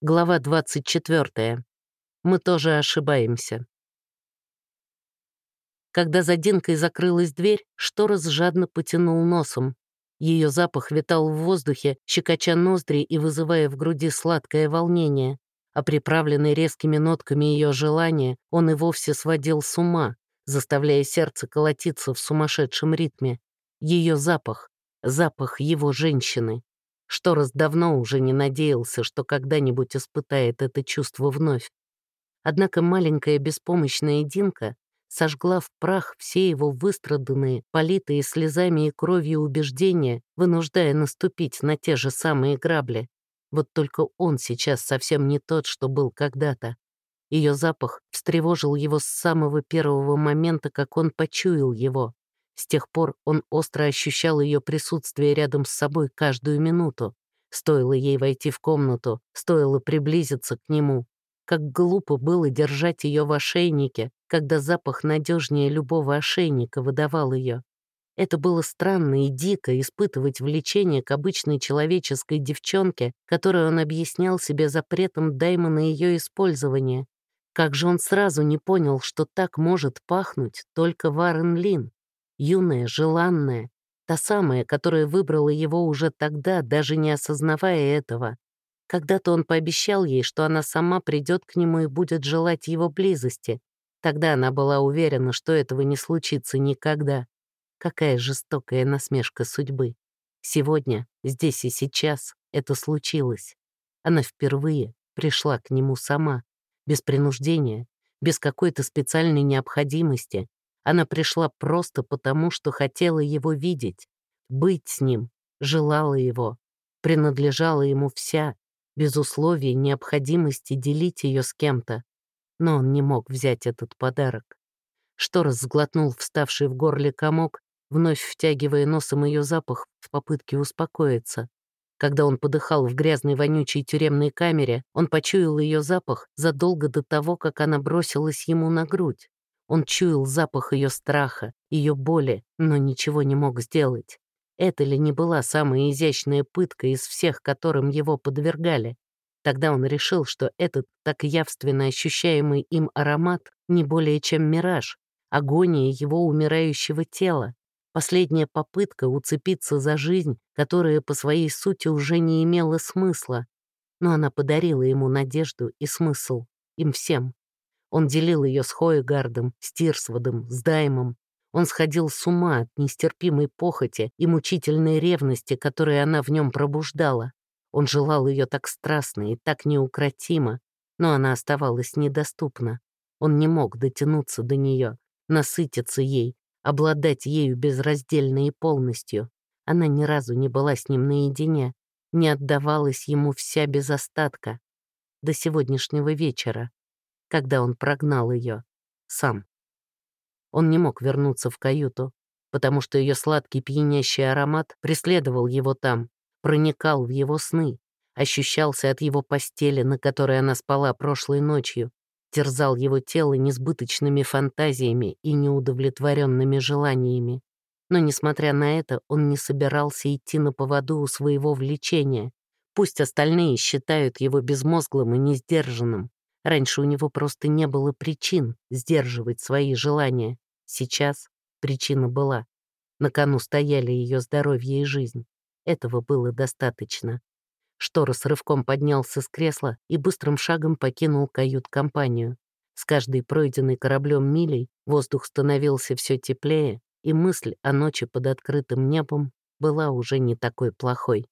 Глава 24. Мы тоже ошибаемся. Когда за Динкой закрылась дверь, Шторос жадно потянул носом. Ее запах витал в воздухе, щекоча ноздри и вызывая в груди сладкое волнение. А приправленный резкими нотками ее желания, он и вовсе сводил с ума, заставляя сердце колотиться в сумасшедшем ритме. Ее запах, запах его женщины. Шторос давно уже не надеялся, что когда-нибудь испытает это чувство вновь. Однако маленькая беспомощная Динка сожгла в прах все его выстраданные, политые слезами и кровью убеждения, вынуждая наступить на те же самые грабли. Вот только он сейчас совсем не тот, что был когда-то. Ее запах встревожил его с самого первого момента, как он почуял его. С тех пор он остро ощущал ее присутствие рядом с собой каждую минуту. Стоило ей войти в комнату, стоило приблизиться к нему. Как глупо было держать ее в ошейнике, когда запах надежнее любого ошейника выдавал ее. Это было странно и дико испытывать влечение к обычной человеческой девчонке, которую он объяснял себе запретом Дайма на ее использование. Как же он сразу не понял, что так может пахнуть только Варен Лин? Юная, желанная, та самая, которая выбрала его уже тогда, даже не осознавая этого. Когда-то он пообещал ей, что она сама придет к нему и будет желать его близости. Тогда она была уверена, что этого не случится никогда. Какая жестокая насмешка судьбы. Сегодня, здесь и сейчас это случилось. Она впервые пришла к нему сама, без принуждения, без какой-то специальной необходимости, она пришла просто потому, что хотела его видеть, быть с ним, желала его, принадлежала ему вся, без условий необходимости делить ее с кем-то. Но он не мог взять этот подарок. Шторос сглотнул вставший в горле комок, вновь втягивая носом ее запах в попытке успокоиться. Когда он подыхал в грязной вонючей тюремной камере, он почуял ее запах задолго до того, как она бросилась ему на грудь. Он чуял запах ее страха, ее боли, но ничего не мог сделать. Это ли не была самая изящная пытка из всех, которым его подвергали? Тогда он решил, что этот так явственно ощущаемый им аромат не более чем мираж, агония его умирающего тела, последняя попытка уцепиться за жизнь, которая по своей сути уже не имела смысла. Но она подарила ему надежду и смысл, им всем. Он делил ее с Хоегардом, с Тирсводом, с Даймом. Он сходил с ума от нестерпимой похоти и мучительной ревности, которые она в нем пробуждала. Он желал ее так страстно и так неукротимо, но она оставалась недоступна. Он не мог дотянуться до нее, насытиться ей, обладать ею безраздельно и полностью. Она ни разу не была с ним наедине, не отдавалась ему вся без остатка. До сегодняшнего вечера, когда он прогнал ее сам. Он не мог вернуться в каюту, потому что ее сладкий пьянящий аромат преследовал его там, проникал в его сны, ощущался от его постели, на которой она спала прошлой ночью, терзал его тело несбыточными фантазиями и неудовлетворенными желаниями. Но, несмотря на это, он не собирался идти на поводу у своего влечения. Пусть остальные считают его безмозглым и несдержанным. Раньше у него просто не было причин сдерживать свои желания. Сейчас причина была. На кону стояли ее здоровье и жизнь. Этого было достаточно. Штора с рывком поднялся с кресла и быстрым шагом покинул кают-компанию. С каждой пройденной кораблем милей воздух становился все теплее, и мысль о ночи под открытым небом была уже не такой плохой.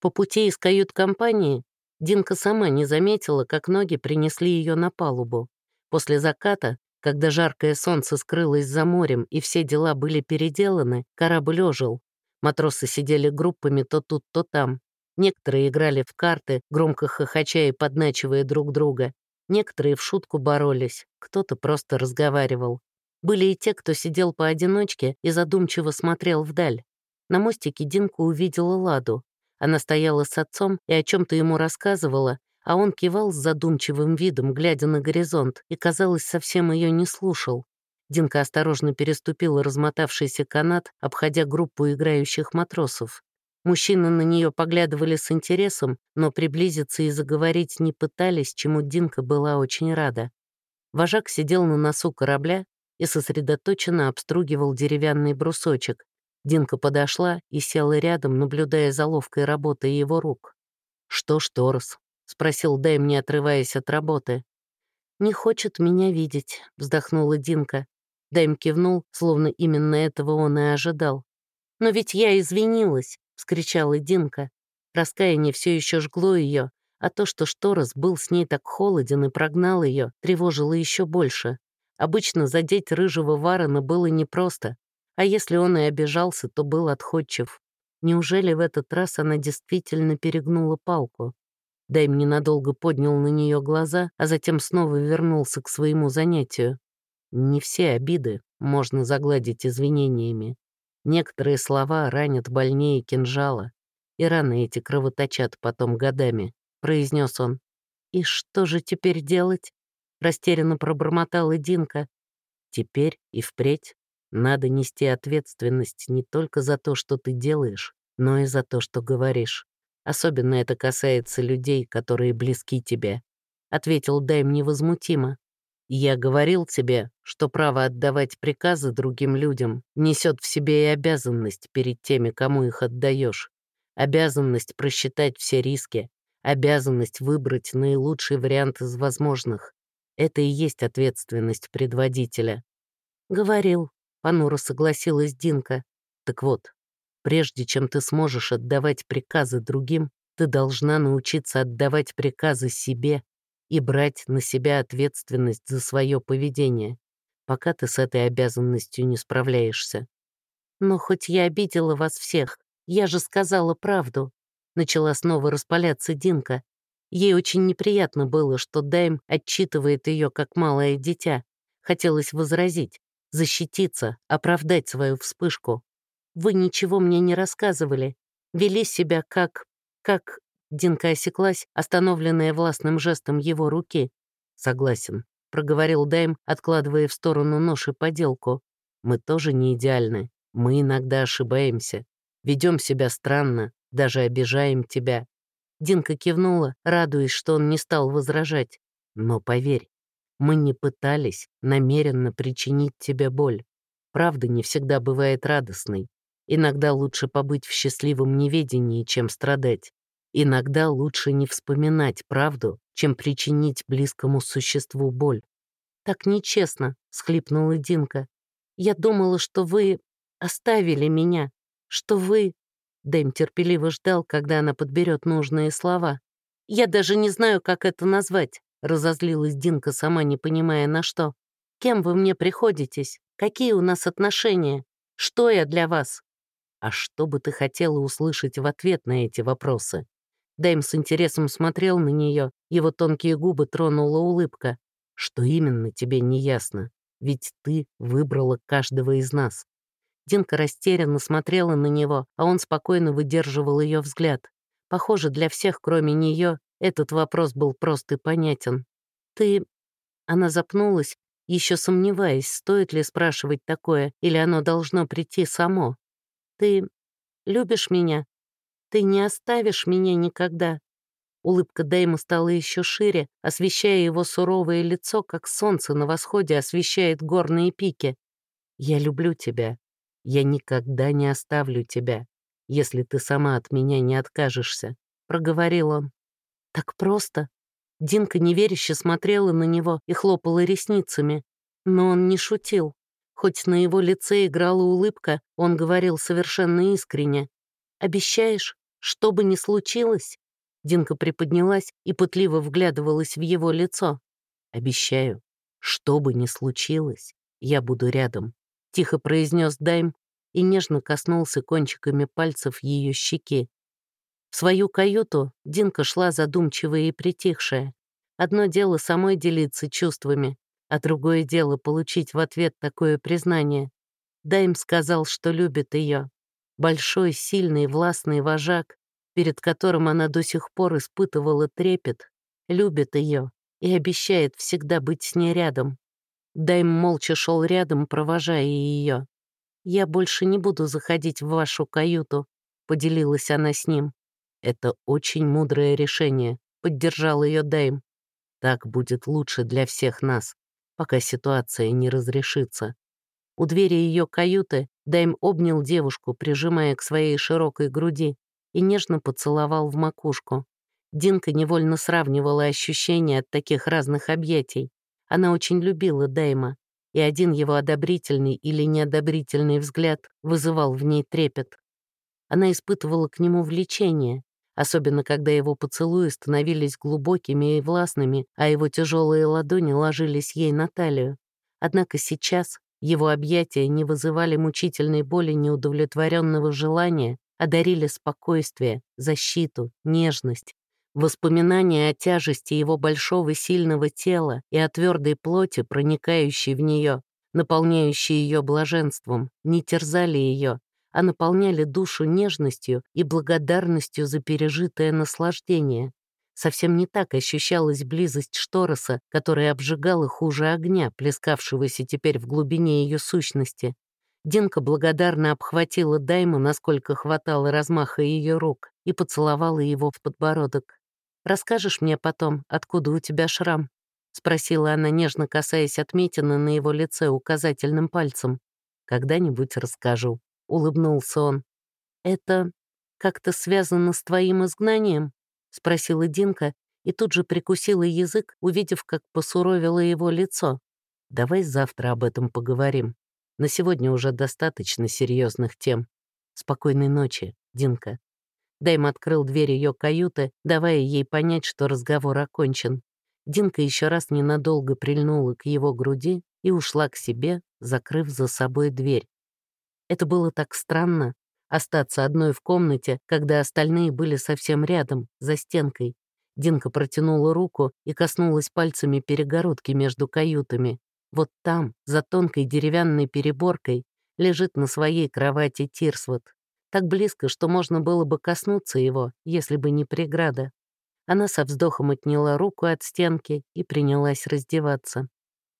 По пути из кают-компании Динка сама не заметила, как ноги принесли ее на палубу. После заката, когда жаркое солнце скрылось за морем и все дела были переделаны, корабль ожил. Матросы сидели группами то тут, то там. Некоторые играли в карты, громко хохоча и подначивая друг друга. Некоторые в шутку боролись, кто-то просто разговаривал. Были и те, кто сидел поодиночке и задумчиво смотрел вдаль. На мостике Динка увидела Ладу. Она стояла с отцом и о чем-то ему рассказывала, а он кивал с задумчивым видом, глядя на горизонт, и, казалось, совсем ее не слушал. Динка осторожно переступила размотавшийся канат, обходя группу играющих матросов. Мужчины на нее поглядывали с интересом, но приблизиться и заговорить не пытались, чему Динка была очень рада. Вожак сидел на носу корабля и сосредоточенно обстругивал деревянный брусочек. Динка подошла и села рядом, наблюдая за ловкой работой его рук. «Что ж, Торос?» — спросил Дэйм, не отрываясь от работы. «Не хочет меня видеть», — вздохнула Динка. Дэйм кивнул, словно именно этого он и ожидал. «Но ведь я извинилась», — вскричала Динка. Раскаяние все еще жгло ее, а то, что Шторос был с ней так холоден и прогнал ее, тревожило еще больше. Обычно задеть рыжего Варона было непросто, а если он и обижался, то был отходчив. Неужели в этот раз она действительно перегнула палку? Дайм ненадолго поднял на нее глаза, а затем снова вернулся к своему занятию. Не все обиды можно загладить извинениями. Некоторые слова ранят больнее кинжала, и раны эти кровоточат потом годами», — произнес он. «И что же теперь делать?» — растерянно пробормотала Динка. «Теперь и впредь надо нести ответственность не только за то, что ты делаешь, но и за то, что говоришь. Особенно это касается людей, которые близки тебе», — ответил Дайм невозмутимо. Я говорил тебе, что право отдавать приказы другим людям несет в себе и обязанность перед теми, кому их отдаешь, обязанность просчитать все риски, обязанность выбрать наилучший вариант из возможных. Это и есть ответственность предводителя. Говорил, понуро согласилась Динка. Так вот, прежде чем ты сможешь отдавать приказы другим, ты должна научиться отдавать приказы себе и брать на себя ответственность за свое поведение, пока ты с этой обязанностью не справляешься. Но хоть я обидела вас всех, я же сказала правду. Начала снова распаляться Динка. Ей очень неприятно было, что Дайм отчитывает ее как малое дитя. Хотелось возразить, защититься, оправдать свою вспышку. Вы ничего мне не рассказывали, вели себя как... как... Динка осеклась, остановленная властным жестом его руки. «Согласен», — проговорил Дайм, откладывая в сторону нож и поделку. «Мы тоже не идеальны. Мы иногда ошибаемся. Ведем себя странно, даже обижаем тебя». Динка кивнула, радуясь, что он не стал возражать. «Но поверь, мы не пытались намеренно причинить тебе боль. Правда не всегда бывает радостной. Иногда лучше побыть в счастливом неведении, чем страдать. Иногда лучше не вспоминать правду, чем причинить близкому существу боль. «Так нечестно», — схлипнула Динка. «Я думала, что вы оставили меня, что вы...» Дэм терпеливо ждал, когда она подберет нужные слова. «Я даже не знаю, как это назвать», — разозлилась Динка, сама не понимая на что. «Кем вы мне приходитесь? Какие у нас отношения? Что я для вас?» «А что бы ты хотела услышать в ответ на эти вопросы?» Дэйм с интересом смотрел на нее, его тонкие губы тронула улыбка. «Что именно тебе не ясно? Ведь ты выбрала каждого из нас». Динка растерянно смотрела на него, а он спокойно выдерживал ее взгляд. Похоже, для всех, кроме нее, этот вопрос был прост и понятен. «Ты...» Она запнулась, еще сомневаясь, стоит ли спрашивать такое, или оно должно прийти само. «Ты любишь меня?» Ты не оставишь меня никогда». Улыбка Дэйма стала еще шире, освещая его суровое лицо, как солнце на восходе освещает горные пики. «Я люблю тебя. Я никогда не оставлю тебя, если ты сама от меня не откажешься», — проговорил он. «Так просто». Динка неверяще смотрела на него и хлопала ресницами. Но он не шутил. Хоть на его лице играла улыбка, он говорил совершенно искренне. «Обещаешь?» Что бы ни случилось, Динка приподнялась и пытливо вглядывалась в его лицо. «Обещаю, что бы ни случилось, я буду рядом», — тихо произнес Дайм и нежно коснулся кончиками пальцев ее щеки. В свою каюту Динка шла задумчивая и притихшая. Одно дело самой делиться чувствами, а другое дело получить в ответ такое признание. Дайм сказал, что любит ее, большой, сильный, властный вожак, перед которым она до сих пор испытывала трепет, любит ее и обещает всегда быть с ней рядом. Дайм молча шел рядом, провожая ее. «Я больше не буду заходить в вашу каюту», — поделилась она с ним. «Это очень мудрое решение», — поддержал ее Дэйм. «Так будет лучше для всех нас, пока ситуация не разрешится». У двери ее каюты Дэйм обнял девушку, прижимая к своей широкой груди, и нежно поцеловал в макушку. Динка невольно сравнивала ощущения от таких разных объятий. Она очень любила Дэйма, и один его одобрительный или неодобрительный взгляд вызывал в ней трепет. Она испытывала к нему влечение, особенно когда его поцелуи становились глубокими и властными, а его тяжелые ладони ложились ей на талию. Однако сейчас его объятия не вызывали мучительной боли неудовлетворенного желания, а дарили спокойствие, защиту, нежность, Воспоминания о тяжести его большого сильного тела и о твердой плоти, проникающей в нее, наполняющей ее блаженством, не терзали ее, а наполняли душу нежностью и благодарностью за пережитое наслаждение. Совсем не так ощущалась близость Штороса, которая обжигала хуже огня, плескавшегося теперь в глубине ее сущности. Динка благодарно обхватила Дайму, насколько хватало размаха ее рук, и поцеловала его в подбородок. Расскажешь мне потом, откуда у тебя шрам?» — спросила она, нежно касаясь отметины на его лице указательным пальцем. «Когда-нибудь расскажу», — улыбнулся он. «Это как-то связано с твоим изгнанием?» — спросила Динка и тут же прикусила язык, увидев, как посуровило его лицо. «Давай завтра об этом поговорим. На сегодня уже достаточно серьезных тем. Спокойной ночи, Динка». Дэйм открыл дверь ее каюты, давая ей понять, что разговор окончен. Динка еще раз ненадолго прильнула к его груди и ушла к себе, закрыв за собой дверь. Это было так странно — остаться одной в комнате, когда остальные были совсем рядом, за стенкой. Динка протянула руку и коснулась пальцами перегородки между каютами. Вот там, за тонкой деревянной переборкой, лежит на своей кровати Тирсвот так близко, что можно было бы коснуться его, если бы не преграда. Она со вздохом отняла руку от стенки и принялась раздеваться.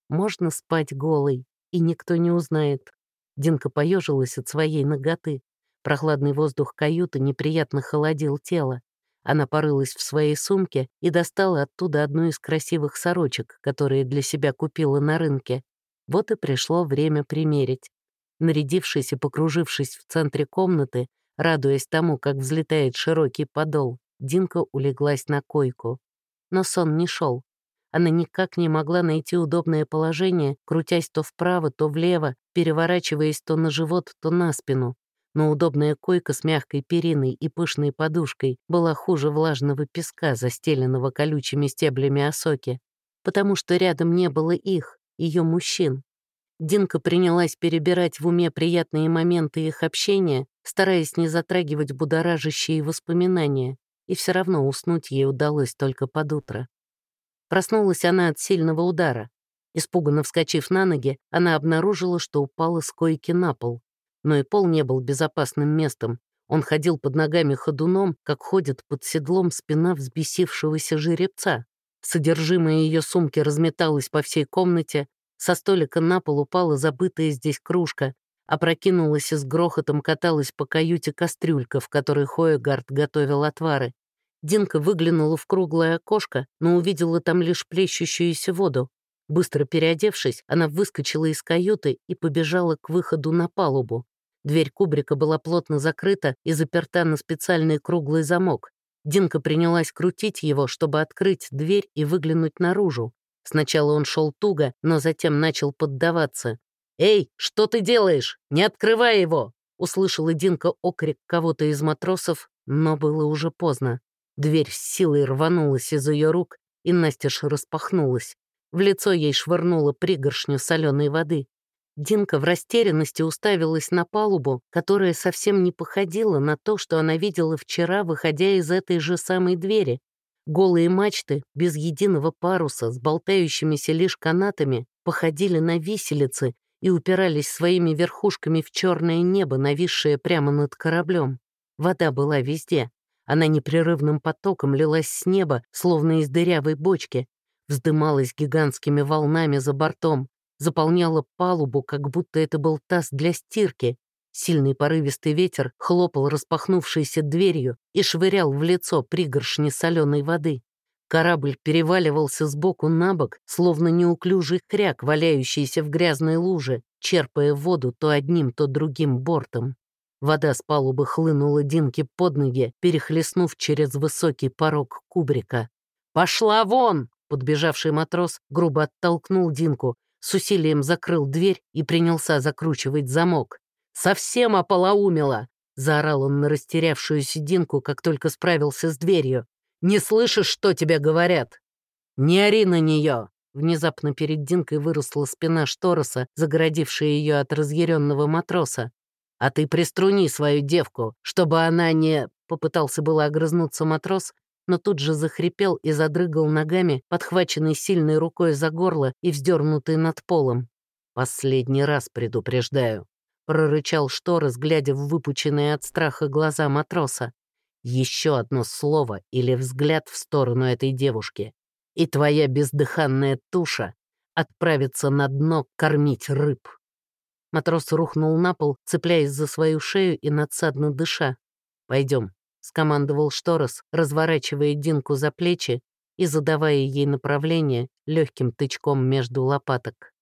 Можно спать голой, и никто не узнает. Динка поежилась от своей ноготы. Прохладный воздух каюты неприятно холодил тело. Она порылась в своей сумке и достала оттуда одну из красивых сорочек, которые для себя купила на рынке. Вот и пришло время примерить. Нарядившись и покружившись в центре комнаты, радуясь тому, как взлетает широкий подол, Динка улеглась на койку. Но сон не шел. Она никак не могла найти удобное положение, крутясь то вправо, то влево, переворачиваясь то на живот, то на спину. Но удобная койка с мягкой периной и пышной подушкой была хуже влажного песка, застеленного колючими стеблями осоки, потому что рядом не было их, ее мужчин. Динка принялась перебирать в уме приятные моменты их общения, стараясь не затрагивать будоражащие воспоминания, и все равно уснуть ей удалось только под утро. Проснулась она от сильного удара. Испуганно вскочив на ноги, она обнаружила, что упала с койки на пол. Но и пол не был безопасным местом. Он ходил под ногами ходуном, как ходит под седлом спина взбесившегося жеребца. Содержимое ее сумки разметалось по всей комнате, со столика на пол упала забытая здесь кружка, опрокинулась и с грохотом каталась по каюте кастрюлька, в которой Хоегард готовил отвары. Динка выглянула в круглое окошко, но увидела там лишь плещущуюся воду. Быстро переодевшись, она выскочила из каюты и побежала к выходу на палубу. Дверь кубрика была плотно закрыта и заперта на специальный круглый замок. Динка принялась крутить его, чтобы открыть дверь и выглянуть наружу. Сначала он шел туго, но затем начал поддаваться. «Эй, что ты делаешь? Не открывай его!» Услышала Динка окрик кого-то из матросов, но было уже поздно. Дверь с силой рванулась из ее рук, и настежь распахнулась. В лицо ей швырнуло пригоршню соленой воды. Динка в растерянности уставилась на палубу, которая совсем не походила на то, что она видела вчера, выходя из этой же самой двери. Голые мачты, без единого паруса, с болтающимися лишь канатами, походили на виселицы и упирались своими верхушками в черное небо, нависшее прямо над кораблем. Вода была везде. Она непрерывным потоком лилась с неба, словно из дырявой бочки, вздымалась гигантскими волнами за бортом, заполняла палубу, как будто это был таз для стирки, Сильный порывистый ветер хлопал распахнувшейся дверью и швырял в лицо пригоршни соленой воды. Корабль переваливался с боку на бок, словно неуклюжий кряк, валяющийся в грязной луже, черпая воду то одним, то другим бортом. Вода с палубы хлынула Динке под ноги, перехлестнув через высокий порог кубрика. «Пошла вон!» — подбежавший матрос грубо оттолкнул Динку, с усилием закрыл дверь и принялся закручивать замок. «Совсем ополоумела!» — заорал он на растерявшуюся Динку, как только справился с дверью. «Не слышишь, что тебе говорят?» «Не ори на нее!» Внезапно перед Динкой выросла спина Штороса, загородившая ее от разъяренного матроса. «А ты приструни свою девку, чтобы она не...» Попытался было огрызнуться матрос, но тут же захрипел и задрыгал ногами, подхваченный сильной рукой за горло и вздернутый над полом. «Последний раз предупреждаю», — прорычал Шторос, глядя в выпученные от страха глаза матроса. «Еще одно слово или взгляд в сторону этой девушки, и твоя бездыханная туша отправится на дно кормить рыб». Матрос рухнул на пол, цепляясь за свою шею и надсадно дыша. «Пойдем», — скомандовал Шторос, разворачивая Динку за плечи и задавая ей направление легким тычком между лопаток.